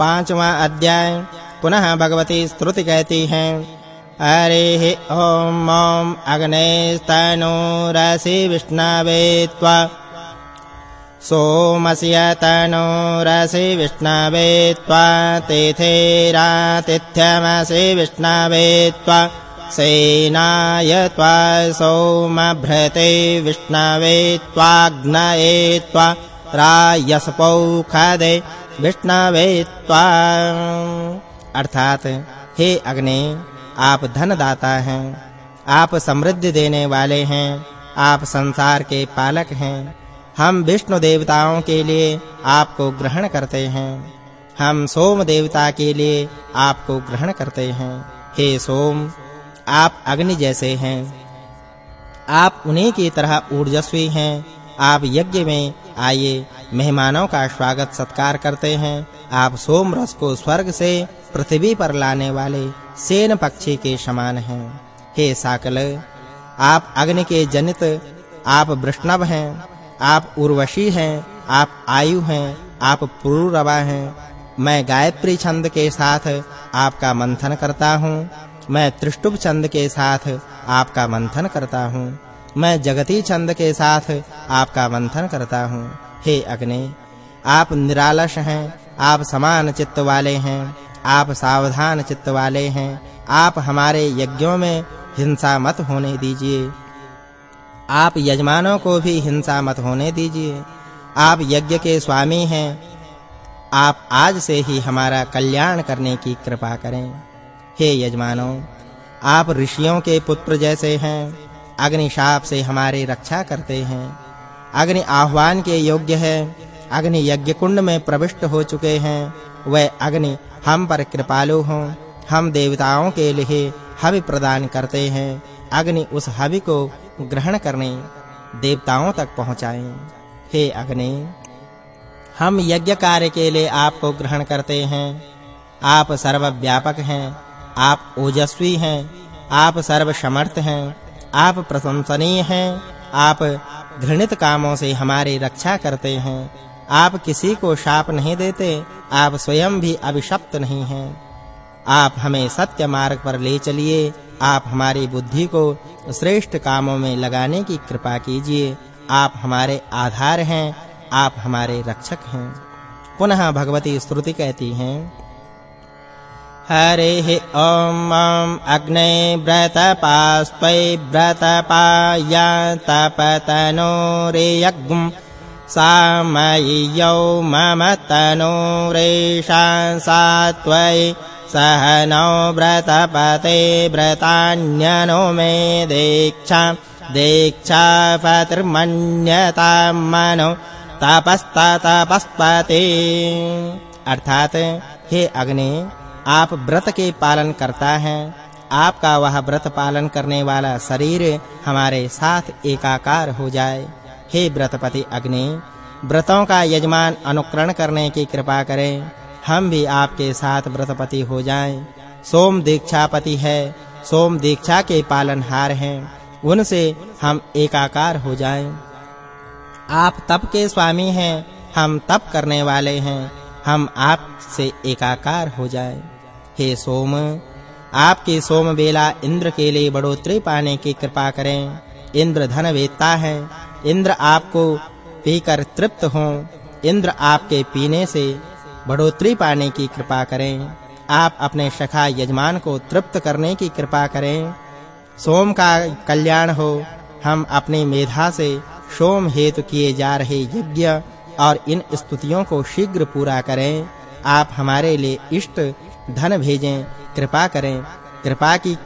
पांचवा अध्याय। पुनः भगवती स्तुति कहती हैं, हरे ओम ओम अग्नेस्तनो रसि विष्णवे त्वा। सोमस्य तनो रसि विष्णवे त्वा। तिथिरातिथ्यमसि विष्णवे त्वा। सेनाय त्वा। सोमभृते विष्णवे त्वाग्नये त्वा। रायसपौखदे विष्णवे अर्थात, हे अग्नि, आप धन दाता हैं। आप समृद्धि देने वाले हैं। आप संसार के पालक हैं। हम विष्णु देवताओं के लिए आपको ग्रहण करते हैं। हम सोम देवता के लिए आपको ग्रहण करते हैं। हे सोम, आप अग्नि जैसे हैं। आप उन्हीं की तरह ऊर्जस्वी हैं। आप यज्ञ में आइए मेहमानों का स्वागत सत्कार करते हैं। आप सोम रस को स्वर्ग से पृथ्वी पर लाने वाले सेन पक्षी के समान हैं। हे साकल, आप अग्नि के जनित, आप वृष्णव हैं, आप उर्वशी हैं, आप आयु हैं, आप पुरुरवा हैं। मैं गायत्री छंद के साथ आपका मंथन करता हूँ। मैं त्रिष्टुप छंद के साथ आपका मंथन करता हूँ। मैं जगती छंद के साथ आपका मंथन करता हूँ। हे अग्नि, आप निरालस हैं, आप समान चित्त वाले हैं, आप सावधान चित्त वाले हैं, आप हमारे यज्ञों में हिंसा मत होने दीजिए। आप यजमानों को भी हिंसा मत होने दीजिए। आप यज्ञ के स्वामी हैं, आप आज से ही हमारा कल्याण करने की कृपा करें। हे यजमानों, आप ऋषियों के पुत्र जैसे हैं अग्नि शाप से हमारी रक्षा करते हैं। अग्नि आह्वान के योग्य है। अग्नि यज्ञ कुंड में प्रविष्ट हो चुके हैं। वह अग्नि हम पर कृपालु हो। हम देवताओं के लिए हवि प्रदान करते हैं। अग्नि उस हवि को ग्रहण करने देवताओं तक पहुंचाएँ। हे अग्नि, हम यज्ञ कार्य के लिए आपको ग्रहण करते हैं। आप सर्वव्यापक हैं। आप ओजस्वी हैं। आप सर्वसमर्थ हैं। आप प्रशंसनीय हैं। आप घृणित कामों से हमारी रक्षा करते हैं। आप किसी को शाप नहीं देते, आप स्वयं भी अभिशप्त नहीं हैं। आप हमें सत्य मार्ग पर ले चलिए, आप हमारी बुद्धि को श्रेष्ठ कामों में लगाने की कृपा कीजिए। आप हमारे आधार हैं, आप हमारे रक्षक हैं। पुनः भगवती स्तुति कहती हैं हरिः ॐ अग्ने अग्नेर्व्रतपास्त्वयि व्रतपायस्तपतनो रेयज्ञौ मम तनोरेषा सा त्वयि सह सहनो व्रतपते व्रतान्यनो मे दीक्षा दीक्षापतिर्मन्यतां मनो तपस्ततपस्पते। अर्थात् हे अग्ने आप व्रत के पालन करता है। आपका वह व्रत पालन करने वाला शरीर हमारे साथ एकाकार हो जाए। हे व्रतपति अग्नि, व्रतों का यजमान अनुकरण करने की कृपा करें। हम भी आपके साथ व्रतपति हो जाएँ। सोम दीक्षापति है, सोम दीक्षा के पालनहार हैं। उनसे हम एकाकार हो जाएँ। आप तप के स्वामी हैं, हम तप करने वाले हैं। हम आप से एकाकार हो जाएँ। हे सोम, आपके सोम बेला इंद्र के लिए बढ़ोतरी पाने की कृपा करें। इंद्र धन वेत्ता है। इंद्र आपको पीकर तृप्त हो। इंद्र आपके पीने से बढ़ोतरी पाने की कृपा करें। आप अपने सखा यजमान को तृप्त करने की कृपा करें। सोम का कल्याण हो। हम अपनी मेधा से सोम हेतु किए जा रहे यज्ञ और इन स्तुतियों को शीघ्र पूरा करें। आप हमारे लिए इष्ट धन भेजें। कृपा करें। कृपा की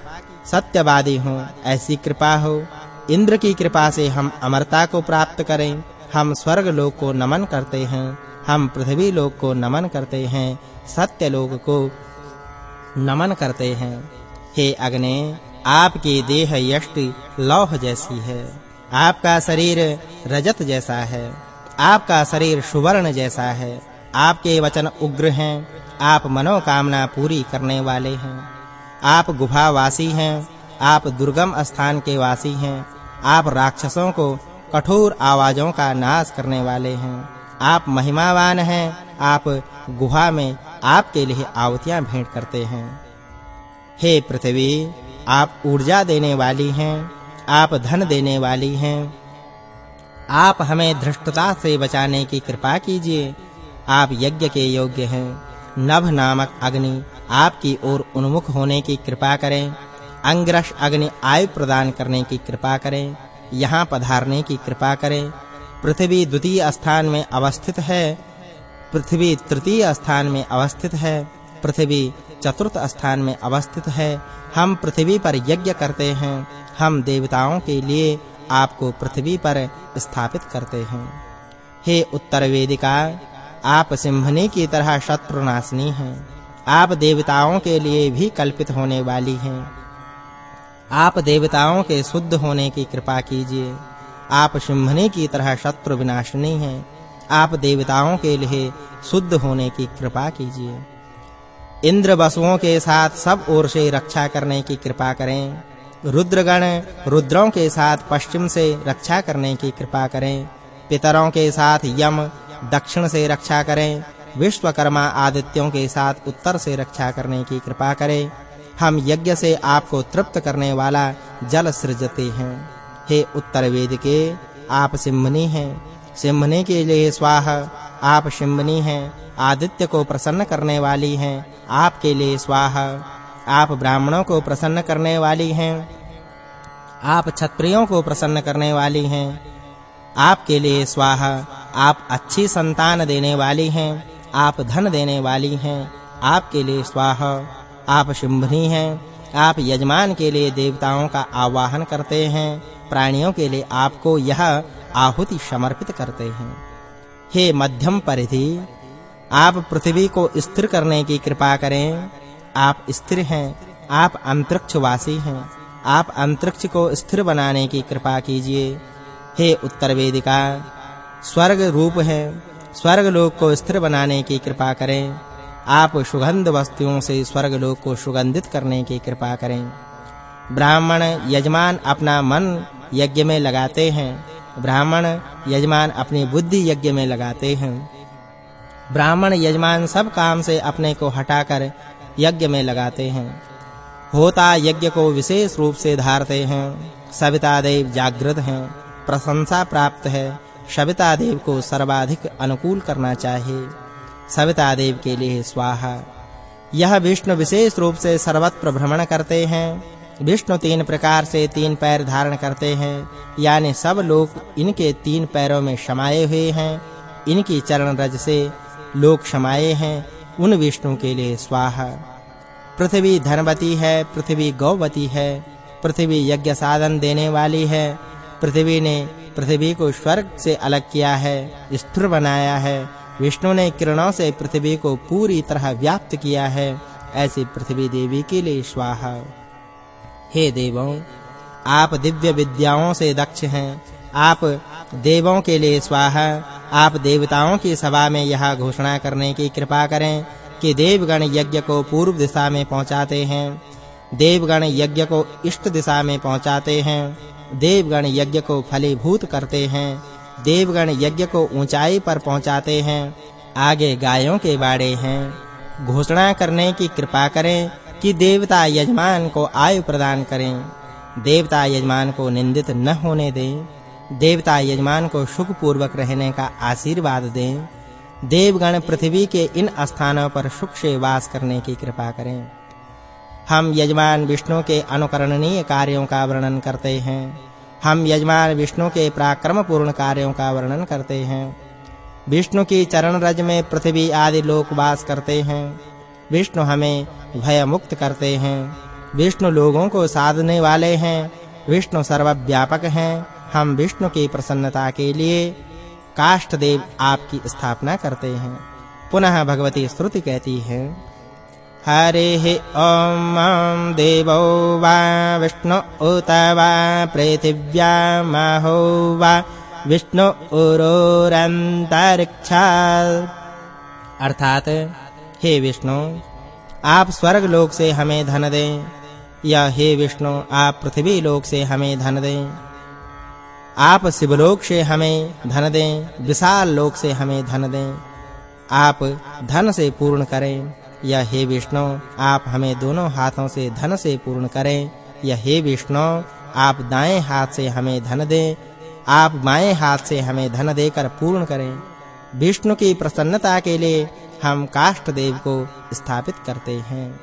सत्यवादी हो। ऐसी कृपा हो। इंद्र की कृपा से हम अमरता को प्राप्त करें। हम स्वर्ग लोक को नमन करते हैं। हम पृथ्वी लोक को नमन करते हैं। सत्य लोक को नमन करते हैं। हे अग्नि, आपकी देह यष्टि लौह जैसी है। आपका शरीर रजत जैसा है। आपका शरीर सुवर्ण जैसा है। आपके वचन उग्र हैं। आप मनोकामना पूरी करने वाले हैं। आप गुफावासी हैं। आप दुर्गम स्थान के वासी हैं। आप राक्षसों को कठोर आवाजों का नाश करने वाले हैं। आप महिमावान हैं। आप गुहा में आपके लिए आहुतियाँ भेंट करते हैं। हे पृथ्वी, आप ऊर्जा देने वाली हैं। आप धन देने वाली हैं। आप हमें धृष्टता से बचाने की कृपा कीजिए। आप यज्ञ के योग्य हैं। नभ नामक अग्नि आपकी ओर उन्मुख होने की कृपा करें। अंग्रश अग्नि आयु प्रदान करने की कृपा करें। यहाँ पधारने की कृपा करें। पृथ्वी द्वितीय स्थान में अवस्थित है। पृथ्वी तृतीय स्थान में अवस्थित है। पृथ्वी चतुर्थ स्थान में अवस्थित है। हम पृथ्वी पर यज्ञ करते हैं। हम देवताओं के लिए आपको पृथ्वी पर स्थापित करते हैं। हे उत्तर वेदिका, आप सिंहनी की तरह शत्रुनाशनी हैं। आप देवताओं के लिए भी कल्पित होने वाली हैं। आप देवताओं के शुद्ध होने की कृपा कीजिए। आप सिंहनी की तरह शत्रु विनाशनी हैं। आप देवताओं के लिए शुद्ध होने की कृपा कीजिए। इंद्र वसुओं के साथ सब ओर से रक्षा करने की कृपा करें। रुद्रगण रुद्रों के साथ पश्चिम से रक्षा करने की कृपा करें। पितरों के साथ यम, दक्षिण से रक्षा करें। विश्वकर्मा आदित्यों के साथ उत्तर से रक्षा करने की कृपा करें। हम यज्ञ से आपको तृप्त करने वाला जल सृजते हैं। हे उत्तर वेद के, आप सिंहनी हैं। सिंहनी के लिए स्वाहा, आप सिंहनी हैं। आदित्य को प्रसन्न करने वाली हैं। आपके लिए स्वाहा। आप ब्राह्मणों को प्रसन्न करने वाली हैं। आप क्षत्रियों को प्रसन्न करने वाली हैं। आपके लिए स्वाहा, आप अच्छी संतान देने वाली हैं। आप धन देने वाली हैं। आपके लिए स्वाहा, आप शुंभनी हैं। आप यजमान के लिए देवताओं का आवाहन करते हैं। प्राणियों के लिए आपको यह आहुति समर्पित करते हैं। हे मध्यम परिधि, आप पृथ्वी को स्थिर करने की कृपा करें। आप स्थिर हैं, आप अंतरिक्षवासी हैं, आप अंतरिक्ष को स्थिर बनाने की कृपा कीजिए। हे उत्तर वेदिका, स्वर्ग रूप है, स्वर्ग लोक को स्थिर बनाने की कृपा करें। आप सुगंध वस्तुओं से स्वर्ग लोक को सुगंधित करने की कृपा करें। ब्राह्मण यजमान अपना मन यज्ञ में लगाते हैं। ब्राह्मण यजमान अपनी बुद्धि यज्ञ में लगाते हैं। ब्राह्मण यजमान सब काम से अपने को हटाकर यज्ञ में लगाते हैं। होता यज्ञ को विशेष रूप से धारते हैं। सविता देव जागृत हैं। प्रशंसा प्राप्त है। सविता देव को सर्वाधिक अनुकूल करना चाहिए। सविता देव के लिए स्वाहा। यह विष्णु विशेष रूप से सर्वत्र भ्रमण करते हैं। विष्णु तीन प्रकार से तीन पैर धारण करते हैं। यानी सब लोग इनके तीन पैरों में समाये हुए हैं। इनकी चरण रज से लोग समाये हैं। उन विष्णु के लिए स्वाहा। पृथ्वी धनवती है, पृथ्वी गौवती है, पृथ्वी यज्ञ साधन देने वाली है, पृथ्वी ने पृथ्वी को स्वर्ग से अलग किया है, स्थिर बनाया है, विष्णु ने किरणों से पृथ्वी को पूरी तरह व्याप्त किया है, ऐसी पृथ्वी देवी के लिए स्वाहा। हे देवों, आप दिव्य विद्याओं से दक्ष हैं, आप देवों के लिए स्वाहा। आप देवताओं की सभा में यह घोषणा करने की कृपा करें कि देवगण यज्ञ को पूर्व दिशा में पहुंचाते हैं। देवगण यज्ञ को इष्ट दिशा में पहुंचाते हैं। देवगण यज्ञ को फलीभूत करते हैं। देवगण यज्ञ को ऊंचाई पर पहुंचाते हैं। आगे गायों के बाड़े हैं। घोषणा करने की कृपा करें कि देवता यजमान को आयु प्रदान करें। देवता यजमान को निंदित न होने दें। देवता यजमान को सुख पूर्वक रहने का आशीर्वाद दें। देवगण पृथ्वी के इन स्थानों पर सुख से वास करने की कृपा करें। हम यजमान विष्णु के अनुकरणीय कार्यों का वर्णन करते हैं। हम यजमान विष्णु के पराक्रम पूर्ण कार्यों का वर्णन करते हैं। विष्णु की चरण रज में पृथ्वी आदि लोक वास करते हैं। विष्णु हमें भय मुक्त करते हैं। विष्णु लोगों को साधने वाले हैं। विष्णु सर्वव्यापक हैं। हम विष्णु की प्रसन्नता के लिए काष्ठ देव आपकी स्थापना करते हैं। पुनः भगवती स्तुति कहती है, हरे ॐ देवो वा, विष्णु उत वा, पृथिव्या महो वा, विष्णु उरोरन्तरिक्षा अर्थात, हे विष्णु, आप स्वर्ग लोक से हमें धन दें, या हे विष्णु, आप पृथ्वी लोक से हमें धन दें। आप शिवलोक से हमें धन दें, विशाल लोक से हमें धन दें। आप धन से पूर्ण करें, या हे विष्णु, आप हमें दोनों हाथों से धन से पूर्ण करें। या हे विष्णु, आप दाएँ हाथ से हमें धन दें, आप बाएँ हाथ से हमें धन देकर पूर्ण करें। विष्णु की प्रसन्नता के लिए हम काष्ठ देव को स्थापित करते हैं।